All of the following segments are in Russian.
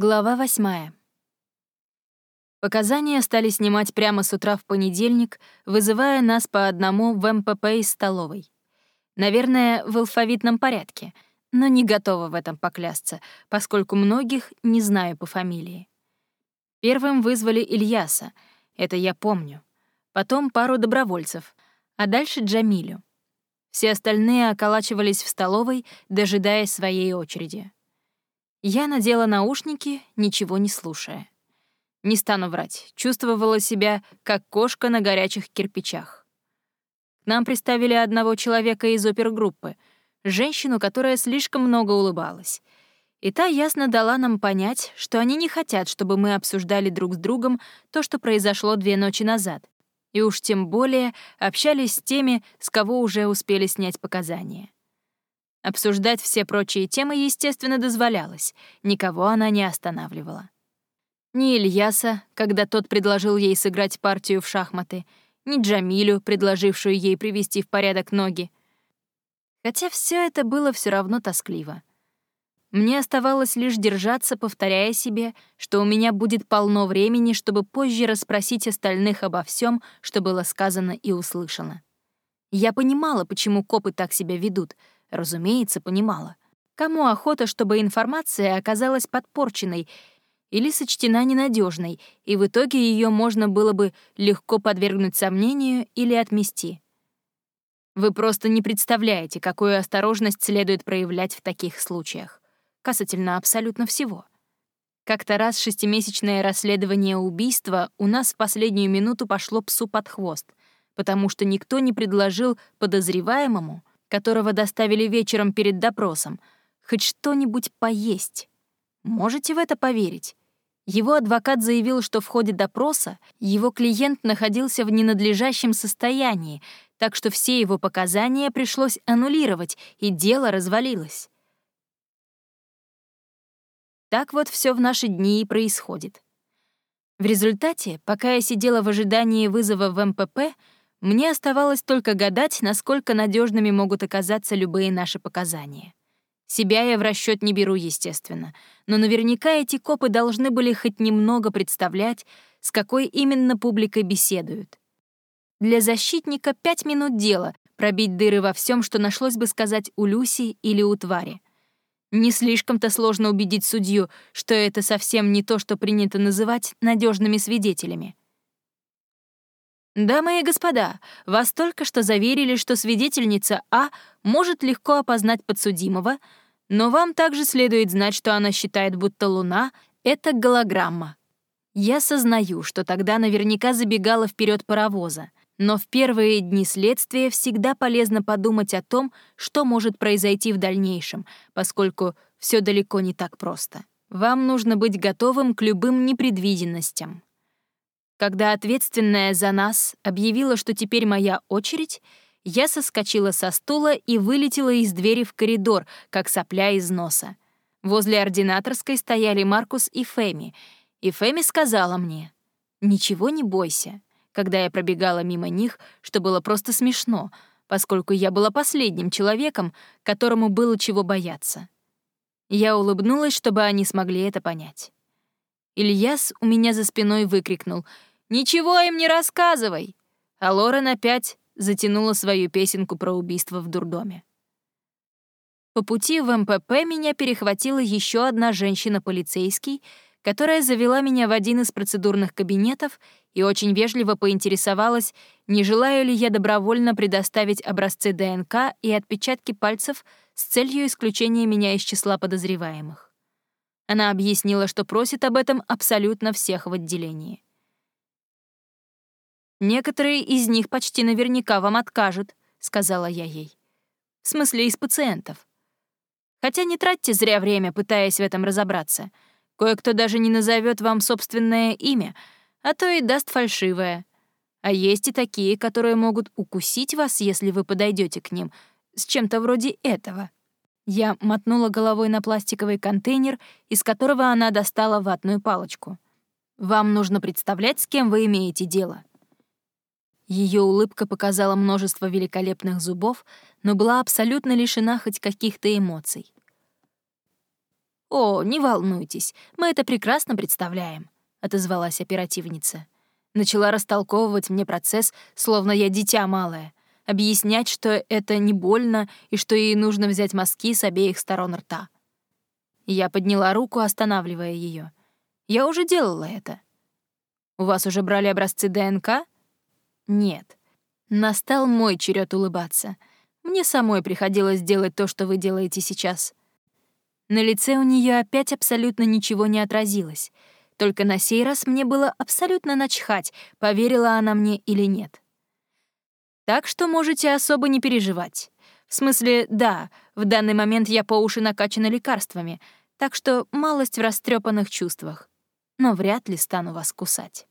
Глава восьмая. Показания стали снимать прямо с утра в понедельник, вызывая нас по одному в МПП из столовой. Наверное, в алфавитном порядке, но не готова в этом поклясться, поскольку многих не знаю по фамилии. Первым вызвали Ильяса, это я помню. Потом пару добровольцев, а дальше Джамилю. Все остальные околачивались в столовой, дожидаясь своей очереди. Я надела наушники, ничего не слушая. Не стану врать, чувствовала себя, как кошка на горячих кирпичах. К нам приставили одного человека из опергруппы, женщину, которая слишком много улыбалась. И та ясно дала нам понять, что они не хотят, чтобы мы обсуждали друг с другом то, что произошло две ночи назад, и уж тем более общались с теми, с кого уже успели снять показания. Обсуждать все прочие темы, естественно, дозволялось, никого она не останавливала. Ни Ильяса, когда тот предложил ей сыграть партию в шахматы, ни Джамилю, предложившую ей привести в порядок ноги. Хотя все это было все равно тоскливо. Мне оставалось лишь держаться, повторяя себе, что у меня будет полно времени, чтобы позже расспросить остальных обо всем, что было сказано и услышано. Я понимала, почему копы так себя ведут — Разумеется, понимала. Кому охота, чтобы информация оказалась подпорченной или сочтена ненадежной, и в итоге ее можно было бы легко подвергнуть сомнению или отмести. Вы просто не представляете, какую осторожность следует проявлять в таких случаях. Касательно абсолютно всего. Как-то раз шестимесячное расследование убийства у нас в последнюю минуту пошло псу под хвост, потому что никто не предложил подозреваемому которого доставили вечером перед допросом, хоть что-нибудь поесть. Можете в это поверить? Его адвокат заявил, что в ходе допроса его клиент находился в ненадлежащем состоянии, так что все его показания пришлось аннулировать, и дело развалилось. Так вот все в наши дни и происходит. В результате, пока я сидела в ожидании вызова в МПП, мне оставалось только гадать, насколько надежными могут оказаться любые наши показания. Себя я в расчет не беру, естественно, но наверняка эти копы должны были хоть немного представлять, с какой именно публикой беседуют. Для защитника пять минут дела пробить дыры во всем, что нашлось бы сказать у Люси или у твари. Не слишком-то сложно убедить судью, что это совсем не то, что принято называть надежными свидетелями. «Дамы и господа, вас только что заверили, что свидетельница А может легко опознать подсудимого, но вам также следует знать, что она считает, будто Луна — это голограмма. Я сознаю, что тогда наверняка забегала вперед паровоза, но в первые дни следствия всегда полезно подумать о том, что может произойти в дальнейшем, поскольку все далеко не так просто. Вам нужно быть готовым к любым непредвиденностям. Когда ответственная за нас объявила, что теперь моя очередь, я соскочила со стула и вылетела из двери в коридор, как сопля из носа. Возле ординаторской стояли Маркус и Фэми, и Фэми сказала мне, «Ничего не бойся», когда я пробегала мимо них, что было просто смешно, поскольку я была последним человеком, которому было чего бояться. Я улыбнулась, чтобы они смогли это понять. Ильяс у меня за спиной выкрикнул — Ничего им не рассказывай!» А Лорен опять затянула свою песенку про убийство в дурдоме. По пути в МПП меня перехватила еще одна женщина-полицейский, которая завела меня в один из процедурных кабинетов и очень вежливо поинтересовалась, не желаю ли я добровольно предоставить образцы ДНК и отпечатки пальцев с целью исключения меня из числа подозреваемых. Она объяснила, что просит об этом абсолютно всех в отделении. Некоторые из них почти наверняка вам откажут, сказала я ей. В смысле, из пациентов. Хотя не тратьте зря время, пытаясь в этом разобраться. Кое-кто даже не назовет вам собственное имя, а то и даст фальшивое. А есть и такие, которые могут укусить вас, если вы подойдете к ним, с чем-то вроде этого. Я мотнула головой на пластиковый контейнер, из которого она достала ватную палочку. Вам нужно представлять, с кем вы имеете дело. Ее улыбка показала множество великолепных зубов, но была абсолютно лишена хоть каких-то эмоций. «О, не волнуйтесь, мы это прекрасно представляем», — отозвалась оперативница. Начала растолковывать мне процесс, словно я дитя малое, объяснять, что это не больно и что ей нужно взять мазки с обеих сторон рта. Я подняла руку, останавливая ее. Я уже делала это. У вас уже брали образцы ДНК? Нет. Настал мой черед улыбаться. Мне самой приходилось делать то, что вы делаете сейчас. На лице у нее опять абсолютно ничего не отразилось. Только на сей раз мне было абсолютно начхать, поверила она мне или нет. Так что можете особо не переживать. В смысле, да, в данный момент я по уши накачана лекарствами, так что малость в растрепанных чувствах. Но вряд ли стану вас кусать.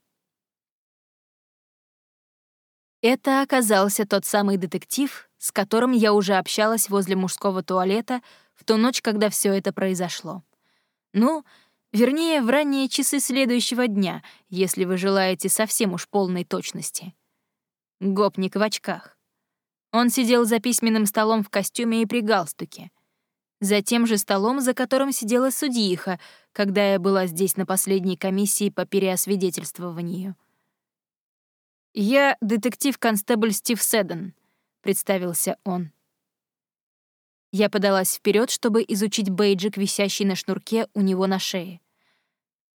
Это оказался тот самый детектив, с которым я уже общалась возле мужского туалета в ту ночь, когда все это произошло. Ну, вернее, в ранние часы следующего дня, если вы желаете совсем уж полной точности. Гопник в очках. Он сидел за письменным столом в костюме и при галстуке. За тем же столом, за которым сидела судьиха, когда я была здесь на последней комиссии по переосвидетельствованию. «Я детектив-констебль Стив Седден», — представился он. Я подалась вперед, чтобы изучить бейджик, висящий на шнурке у него на шее.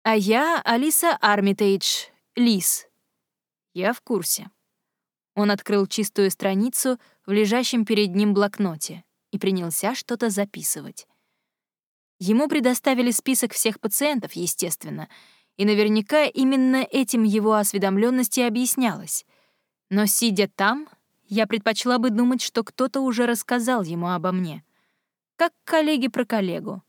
«А я Алиса Армитейдж, Лис». «Я в курсе». Он открыл чистую страницу в лежащем перед ним блокноте и принялся что-то записывать. Ему предоставили список всех пациентов, естественно, и наверняка именно этим его осведомленность и объяснялась. Но, сидя там, я предпочла бы думать, что кто-то уже рассказал ему обо мне. Как коллеги про коллегу.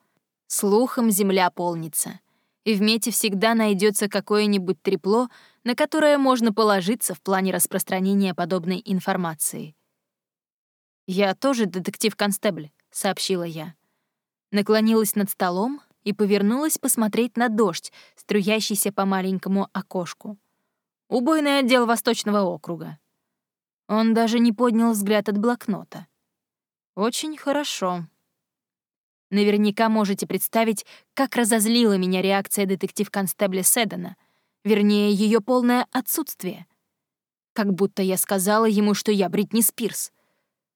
Слухом земля полнится. И в мете всегда найдется какое-нибудь трепло, на которое можно положиться в плане распространения подобной информации. «Я тоже детектив-констебль», — сообщила я. Наклонилась над столом и повернулась посмотреть на дождь, струящийся по маленькому окошку. Убойный отдел Восточного округа. Он даже не поднял взгляд от блокнота. «Очень хорошо». Наверняка можете представить, как разозлила меня реакция детектив-констебля Седана, вернее, ее полное отсутствие. Как будто я сказала ему, что я Бритни Спирс.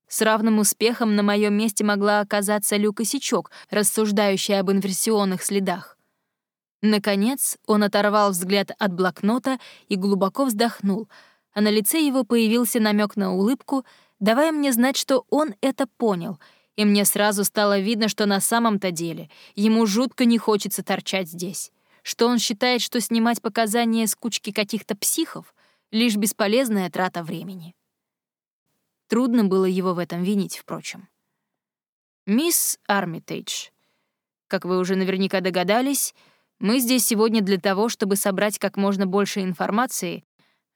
С равным успехом на моем месте могла оказаться Люк Сичок, рассуждающая об инверсионных следах. Наконец, он оторвал взгляд от блокнота и глубоко вздохнул — а на лице его появился намек на улыбку, давая мне знать, что он это понял, и мне сразу стало видно, что на самом-то деле ему жутко не хочется торчать здесь, что он считает, что снимать показания с кучки каких-то психов — лишь бесполезная трата времени. Трудно было его в этом винить, впрочем. «Мисс Армитейдж, как вы уже наверняка догадались, мы здесь сегодня для того, чтобы собрать как можно больше информации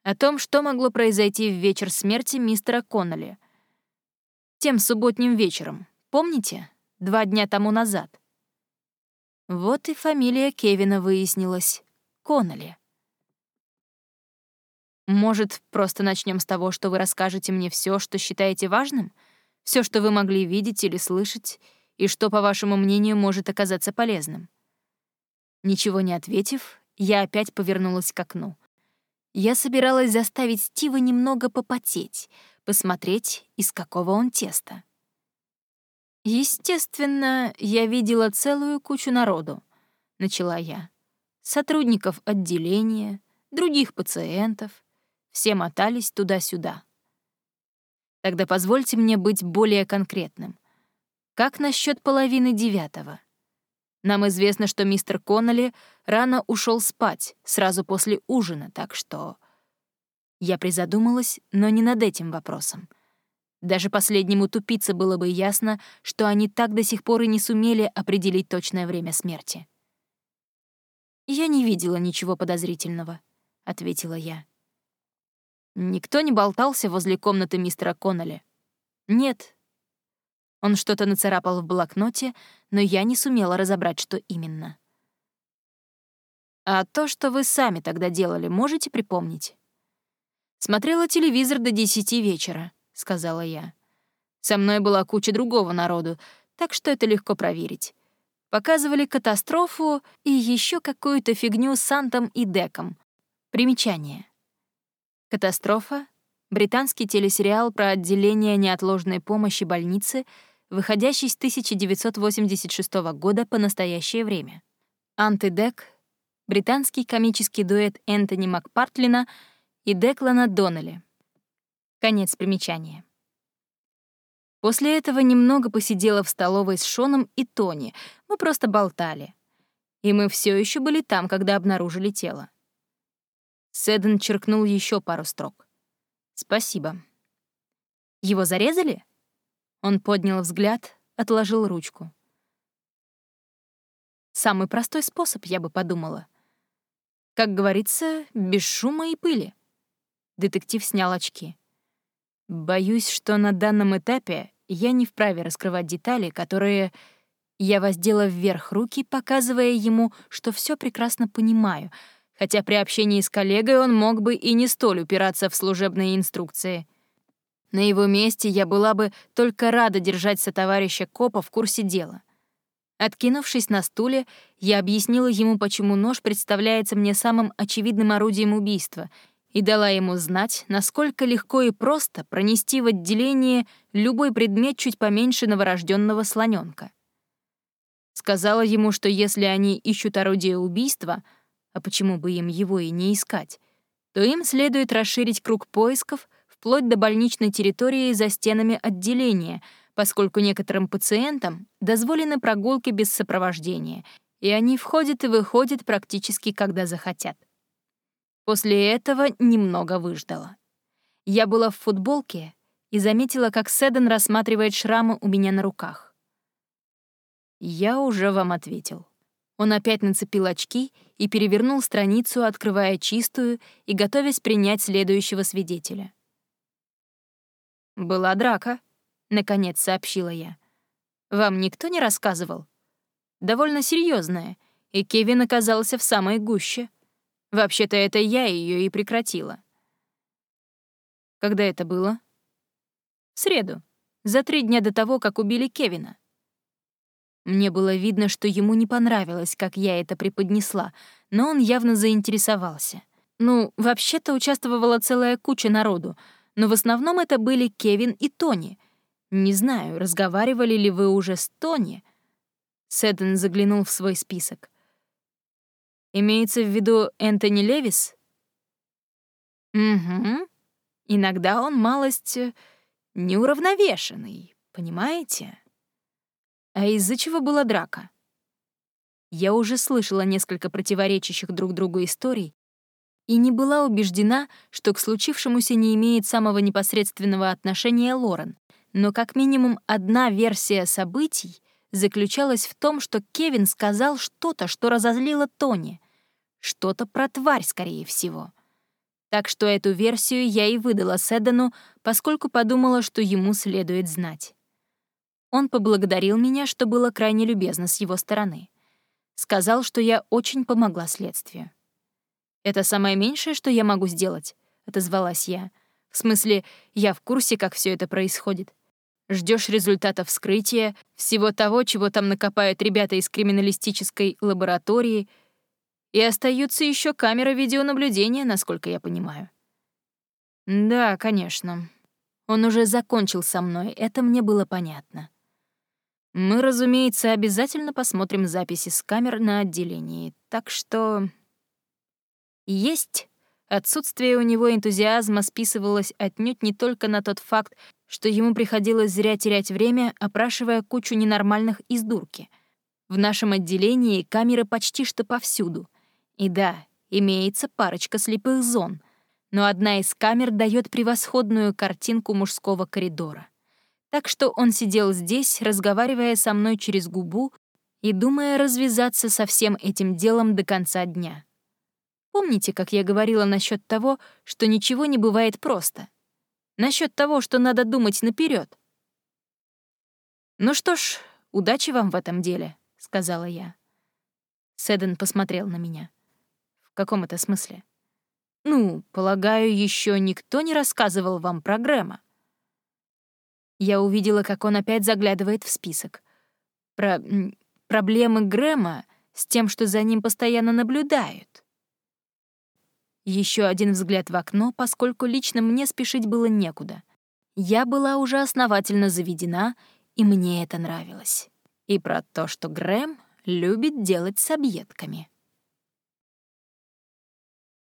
о том, что могло произойти в вечер смерти мистера Конноли. Тем субботним вечером, помните? Два дня тому назад. Вот и фамилия Кевина выяснилась. Конноли. Может, просто начнем с того, что вы расскажете мне все, что считаете важным? все, что вы могли видеть или слышать, и что, по вашему мнению, может оказаться полезным? Ничего не ответив, я опять повернулась к окну. Я собиралась заставить Стива немного попотеть, посмотреть, из какого он теста. «Естественно, я видела целую кучу народу», — начала я. «Сотрудников отделения, других пациентов. Все мотались туда-сюда. Тогда позвольте мне быть более конкретным. Как насчет половины девятого?» Нам известно, что мистер Конноли рано ушел спать, сразу после ужина, так что... Я призадумалась, но не над этим вопросом. Даже последнему тупице было бы ясно, что они так до сих пор и не сумели определить точное время смерти. «Я не видела ничего подозрительного», — ответила я. «Никто не болтался возле комнаты мистера Конноли?» «Нет, он что-то нацарапал в блокноте, но я не сумела разобрать, что именно. «А то, что вы сами тогда делали, можете припомнить?» «Смотрела телевизор до десяти вечера», — сказала я. «Со мной была куча другого народу, так что это легко проверить. Показывали катастрофу и еще какую-то фигню с Антом и Деком. Примечание. Катастрофа — британский телесериал про отделение неотложной помощи больницы, выходящий с 1986 года по настоящее время. Ант и Дек — британский комический дуэт Энтони Макпартлина и Деклана Доннелли. Конец примечания. После этого немного посидела в столовой с Шоном и Тони. Мы просто болтали. И мы все еще были там, когда обнаружили тело. Седен черкнул еще пару строк. «Спасибо». «Его зарезали?» Он поднял взгляд, отложил ручку. Самый простой способ, я бы подумала. Как говорится, без шума и пыли. Детектив снял очки. Боюсь, что на данном этапе я не вправе раскрывать детали, которые... Я воздела вверх руки, показывая ему, что все прекрасно понимаю, хотя при общении с коллегой он мог бы и не столь упираться в служебные инструкции. На его месте я была бы только рада держать сотоварища Копа в курсе дела. Откинувшись на стуле, я объяснила ему, почему нож представляется мне самым очевидным орудием убийства — и дала ему знать, насколько легко и просто пронести в отделение любой предмет чуть поменьше новорожденного слоненка. Сказала ему, что если они ищут орудие убийства, а почему бы им его и не искать, то им следует расширить круг поисков вплоть до больничной территории за стенами отделения, поскольку некоторым пациентам дозволены прогулки без сопровождения, и они входят и выходят практически когда захотят. После этого немного выждала. Я была в футболке и заметила, как Седен рассматривает шрамы у меня на руках. «Я уже вам ответил». Он опять нацепил очки и перевернул страницу, открывая чистую и готовясь принять следующего свидетеля. «Была драка», — наконец сообщила я. «Вам никто не рассказывал?» «Довольно серьезная, и Кевин оказался в самой гуще». Вообще-то это я ее и прекратила. Когда это было? В среду, за три дня до того, как убили Кевина. Мне было видно, что ему не понравилось, как я это преподнесла, но он явно заинтересовался. Ну, вообще-то участвовала целая куча народу, но в основном это были Кевин и Тони. Не знаю, разговаривали ли вы уже с Тони. Сэдден заглянул в свой список. Имеется в виду Энтони Левис? Угу. Иногда он малость э, неуравновешенный, понимаете? А из-за чего была драка? Я уже слышала несколько противоречащих друг другу историй и не была убеждена, что к случившемуся не имеет самого непосредственного отношения Лорен, но как минимум одна версия событий заключалась в том, что Кевин сказал что-то, что разозлило Тони. Что-то про тварь, скорее всего. Так что эту версию я и выдала Седану, поскольку подумала, что ему следует знать. Он поблагодарил меня, что было крайне любезно с его стороны. Сказал, что я очень помогла следствию. «Это самое меньшее, что я могу сделать», — отозвалась я. «В смысле, я в курсе, как все это происходит. Ждешь результатов вскрытия, всего того, чего там накопают ребята из криминалистической лаборатории, и остаются еще камеры видеонаблюдения, насколько я понимаю. Да, конечно. Он уже закончил со мной, это мне было понятно. Мы, разумеется, обязательно посмотрим записи с камер на отделении, так что... Есть. Отсутствие у него энтузиазма списывалось отнюдь не только на тот факт, что ему приходилось зря терять время, опрашивая кучу ненормальных из дурки. В нашем отделении камеры почти что повсюду. И да, имеется парочка слепых зон, но одна из камер дает превосходную картинку мужского коридора. Так что он сидел здесь, разговаривая со мной через губу и думая развязаться со всем этим делом до конца дня. Помните, как я говорила насчет того, что ничего не бывает просто — насчет того, что надо думать наперед. «Ну что ж, удачи вам в этом деле», — сказала я. Седен посмотрел на меня. «В каком это смысле?» «Ну, полагаю, еще никто не рассказывал вам про Грэма». Я увидела, как он опять заглядывает в список. Про... проблемы Грэма с тем, что за ним постоянно наблюдают. Еще один взгляд в окно, поскольку лично мне спешить было некуда. Я была уже основательно заведена, и мне это нравилось. И про то, что Грэм любит делать с объедками.